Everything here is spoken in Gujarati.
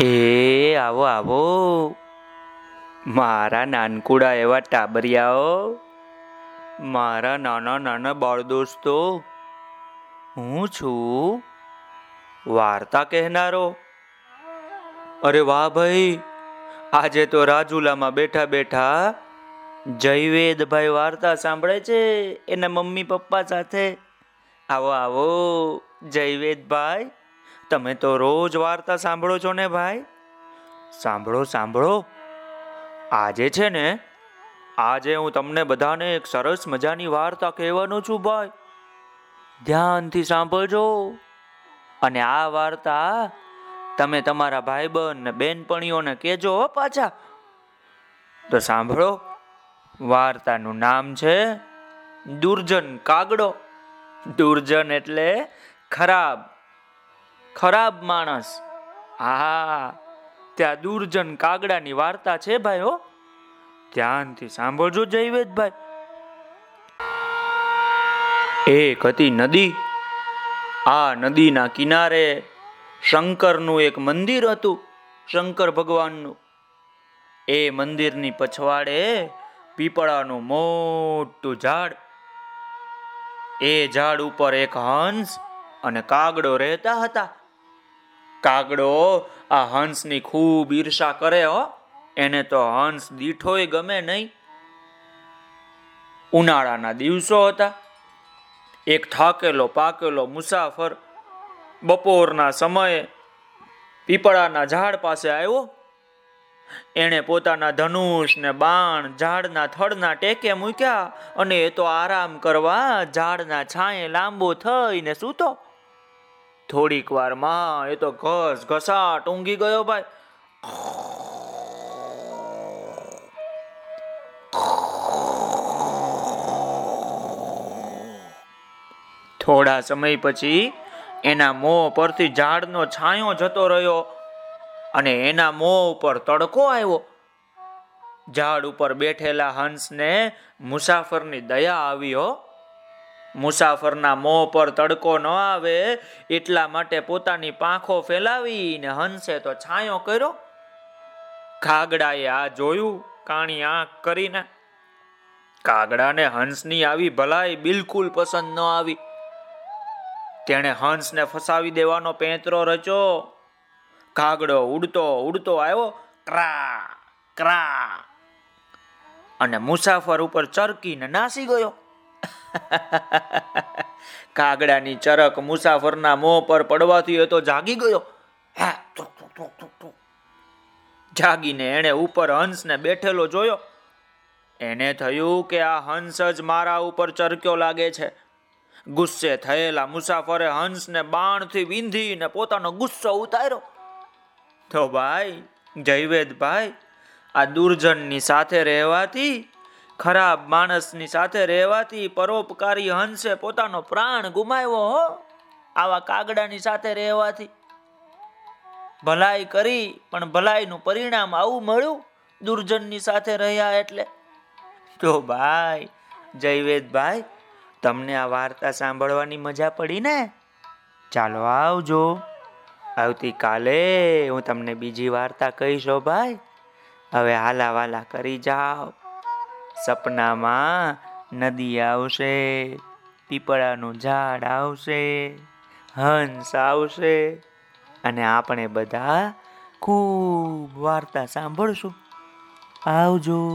એ, આવો આવો. મારા નાનકુડા એવા ટાબરિયાઓ. મારા નાના નાના બાળ દોસ્તો, હું છું વાર્તા કહેનારો. અરે વાહ ભાઈ, આજે તો રાજુલામાં બેઠા બેઠા જયવેદભાઈ વાર્તા સાંભળે છે, એના મમ્મી પપ્પા સાથે. આવો આવો જયવેદભાઈ તમે તો રોજ વાર્તા સાંભળો છો ને ભાઈ? સાંભળો સાંભળો. આજે છે ને, આજે હું તમને બધાને એક સરસ મજાની વાર્તા કહેવાનો છું ભાઈ. ધ્યાનથી સાંભળજો. અને આ વાર્તા તમે તમારા ભાઈબંધ ને બેનપણીઓને કહેજો પાછા. તો સાંભળો, વાર્તાનું નામ છે દુર્જન કાગડો. દુર્જન એટલે ખરાબ. ખરાબ માણસ. આહા, ત્યાં દુર્જન કાગડાની વાર્તા છે ભાઈ હો. ધ્યાનથી સાંભળજો જયવેદભાઈ. એક હતી નદી. આ નદીના કિનારે શંકરનું એક મંદિર હતું, શંકર ભગવાનનું. એ મંદિરની પછવાડે પીપળાનું મોટું ઝાડ. એ ઝાડ ઉપર એક હંસ અને કાગડો રહેતા હતા. કાગડો, આ હંસની ખૂબ ઈર્ષા કરે હો. એને તો હંસ દીઠોય ગમે નહીં. ઉનાળાના દિવસો હતા. એક થાકેલો, પાકેલો મુસાફર બપોરના સમયે પીપળાના ઝાડ પાસે આવ્યો. એણે પોતાના ધનુષ ને બાણ ઝાડના થડના ટેકે મૂક્યા અને એ તો આરામ કરવા ઝાડના છાંયે લાંબો થઈને સૂતો. થોડીક વારમાં એ તો ઘસ ઘસાટ ઊંઘી ગયો ભાઈ. થોડા સમય પછી એના મોં પરથી ઝાડનો છાંયો જતો રહ્યો અને એના મોં ઉપર તડકો આવ્યો. ઝાડ ઉપર બેઠેલા હંસને મુસાફરની દયા આવી, હો. મુસાફરના મોં પર તડકો ન આવે એટલા માટે પોતાની પાંખો ફેલાવીને હંસે તો છાંયો કર્યો. કાગડાએ આ જોયું, કાણી આંખ કરીને. કાગડાને હંસની આવી ભલાઈ બિલકુલ પસંદ ન આવી. તેણે હંસને ફસાવી દેવાનો પેંતરો રચ્યો. કાગડો ઉડતો ઉડતો આવ્યો, ક્રા ક્રા. અને મુસાફર ઉપર ચરકીને નાસી ગયો. કાગડાની ચરક મુસાફરના મોં પર પડવાથી એ તો જાગી ગયો. જાગીને એણે ઉપર હંસને બેઠેલો જોયો. એને થયું કે આ હંસ જ મારા ઉપર ચરક્યો લાગે છે. ગુસ્સે થયેલા મુસાફરે હંસને બાણથી વિંધીને પોતાનો ગુસ્સો ઉતાર્યો. તો ભાઈ, જયવેદભાઈ, આ દુર્જનની સાથે રહેવાથી ખરાબ માણસની સાથે રહેવાથી પરોપકારી હંસે પોતાનો પ્રાણ ગુમાવ્યો હો. આવા કાગડાની સાથે રહેવાથી ભલાઈ કરી, પણ ભલાઈનું પરિણામ આવું મળ્યું? દુર્જનની સાથે રહ્યા એટલે? તો ભાઈ, જયવેદભાઈ, તમને આ વાર્તા સાંભળવાની મજા પડી ને? ચાલો આવજો. આવતીકાલે હું તમને બીજી વાર્તા કહીશો ભાઈ. હવે હાલા વાલા કરી જાઓ. સપનામાં નદી આવશે, પીપળાનું ઝાડ આવશે, હંસ આવશે. અને આપણે બધા ખૂબ વાર્તા સાંભળશું. આવજો.